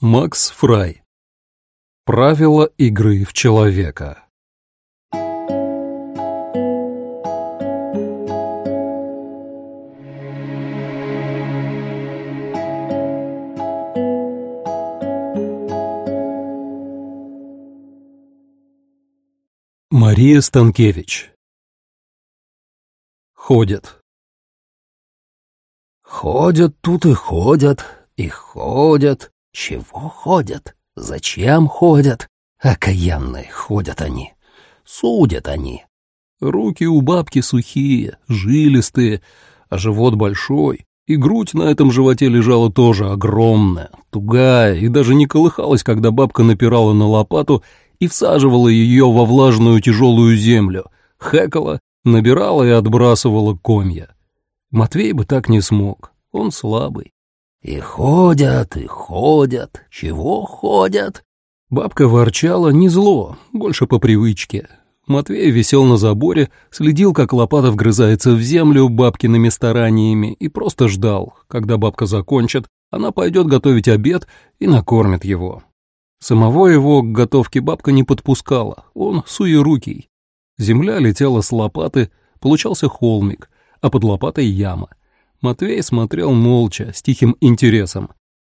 Макс Фрай. Правила игры в человека. Мария Станкевич. Ходят. Ходят тут и ходят, и ходят. Чего ходят? Зачем ходят? Окаянные ходят они. Судят они. Руки у бабки сухие, жилистые, а живот большой, и грудь на этом животе лежала тоже огромная, тугая, и даже не колыхалась, когда бабка напирала на лопату и всаживала ее во влажную тяжелую землю, хэкала, набирала и отбрасывала комья. Матвей бы так не смог, он слабый. И ходят, и ходят. Чего ходят? Бабка ворчала не зло, больше по привычке. Матвей висел на заборе, следил, как лопата вгрызается в землю бабкиными стараниями и просто ждал, когда бабка закончит, она пойдет готовить обед и накормит его. Самого его к готовке бабка не подпускала, он суерукий. Земля летела с лопаты, получался холмик, а под лопатой яма. Матвей смотрел молча, с тихим интересом.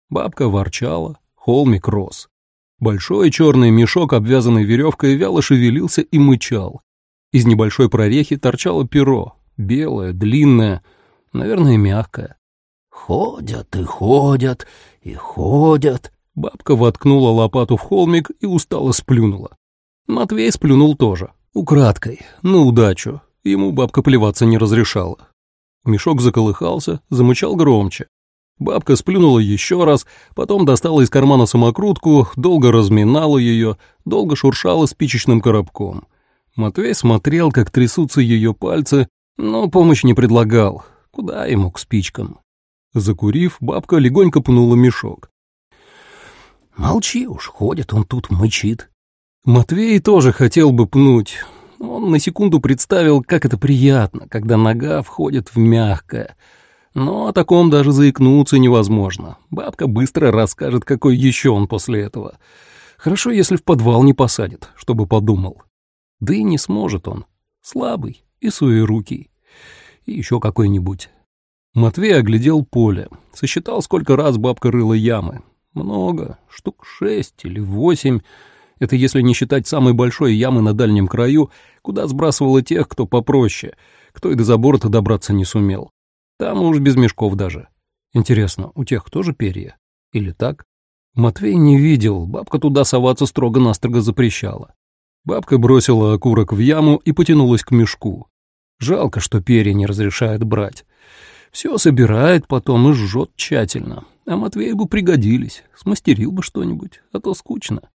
Бабка ворчала, холмик рос. Большой черный мешок, обвязанный веревкой, вяло шевелился и мычал. Из небольшой прорехи торчало перо, белое, длинное, наверное, мягкое. Ходят и ходят, и ходят. Бабка воткнула лопату в холмик и устало сплюнула. Матвей сплюнул тоже, украдкой, на удачу. Ему бабка плеваться не разрешала. Мешок заколыхался, замычал громче. Бабка сплюнула еще раз, потом достала из кармана самокрутку, долго разминала ее, долго шуршала спичечным коробком. Матвей смотрел, как трясутся ее пальцы, но помощь не предлагал. Куда ему к спичкам? Закурив, бабка легонько пнула мешок. «Молчи уж, ходит он тут, мычит». Матвей тоже хотел бы пнуть, он на секунду представил, как это приятно, когда нога входит в мягкое. Но о таком даже заикнуться невозможно. Бабка быстро расскажет, какой еще он после этого. Хорошо, если в подвал не посадит, чтобы подумал. Да и не сможет он. Слабый и суерукий. И еще какой-нибудь. Матвей оглядел поле, сосчитал, сколько раз бабка рыла ямы. Много, штук шесть или восемь. Это если не считать самой большой ямы на дальнем краю, куда сбрасывала тех, кто попроще, кто и до забора-то добраться не сумел. Там уж без мешков даже. Интересно, у тех тоже перья? Или так? Матвей не видел, бабка туда соваться строго-настрого запрещала. Бабка бросила окурок в яму и потянулась к мешку. Жалко, что перья не разрешает брать. Все собирает потом и жжет тщательно. А Матвею бы пригодились, смастерил бы что-нибудь, а то скучно.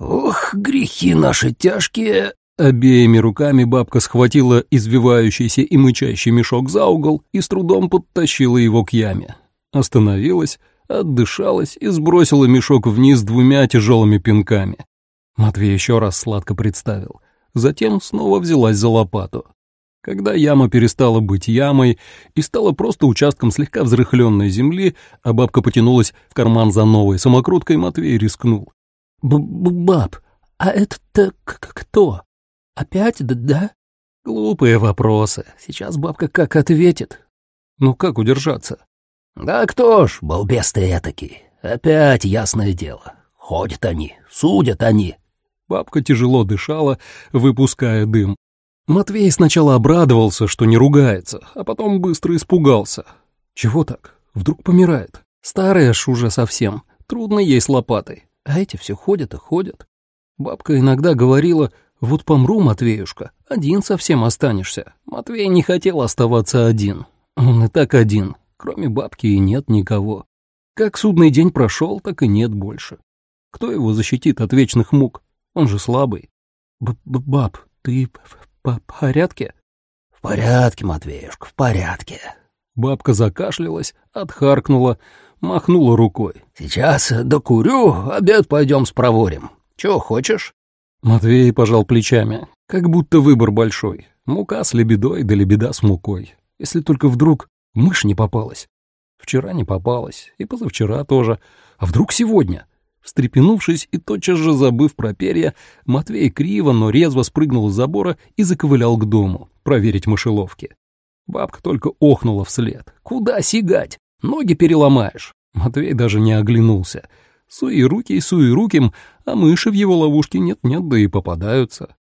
«Ох, грехи наши тяжкие!» Обеими руками бабка схватила извивающийся и мычащий мешок за угол и с трудом подтащила его к яме. Остановилась, отдышалась и сбросила мешок вниз двумя тяжелыми пинками. Матвей еще раз сладко представил. Затем снова взялась за лопату. Когда яма перестала быть ямой и стала просто участком слегка взрыхленной земли, а бабка потянулась в карман за новой самокруткой, Матвей рискнул. Б «Баб, а это-то кто? Опять, да, да?» Глупые вопросы. Сейчас бабка как ответит. Ну как удержаться? «Да кто ж, балбес ты этакий. Опять ясное дело. Ходят они, судят они». Бабка тяжело дышала, выпуская дым. Матвей сначала обрадовался, что не ругается, а потом быстро испугался. Чего так? Вдруг помирает? Старая ж уже совсем. Трудно ей с лопатой. А эти все ходят и ходят. Бабка иногда говорила, вот помру, Матвеюшка, один совсем останешься. Матвей не хотел оставаться один. Он и так один, кроме бабки и нет никого. Как судный день прошел, так и нет больше. Кто его защитит от вечных мук? Он же слабый. Б -б «Баб, ты в порядке?» «В порядке, Матвеюшка, в порядке». Бабка закашлялась, отхаркнула, махнула рукой. «Сейчас докурю, обед пойдем спроворим. Чего хочешь?» Матвей пожал плечами, как будто выбор большой. Мука с лебедой, да лебеда с мукой. Если только вдруг мышь не попалась. Вчера не попалась, и позавчера тоже. А вдруг сегодня? Встрепенувшись и тотчас же забыв про перья, Матвей криво, но резво спрыгнул с забора и заковылял к дому, проверить мышеловки. Бабка только охнула вслед. «Куда сигать? Ноги переломаешь!» Матвей даже не оглянулся. Суи руки и суи руким, а мыши в его ловушке нет-нет, да и попадаются.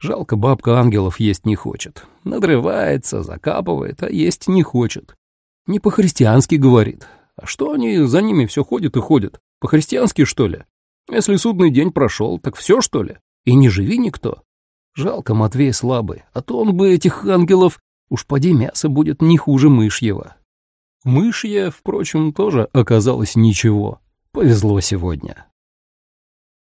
Жалко, бабка ангелов есть не хочет. Надрывается, закапывает, а есть не хочет. Не по-христиански говорит. А что они за ними все ходят и ходят? По-христиански, что ли? Если судный день прошел, так все, что ли? И не живи никто. Жалко, Матвей слабый, а то он бы этих ангелов... Уж поди мясо будет не хуже мышьего. Мышье, впрочем, тоже оказалось ничего. Повезло сегодня.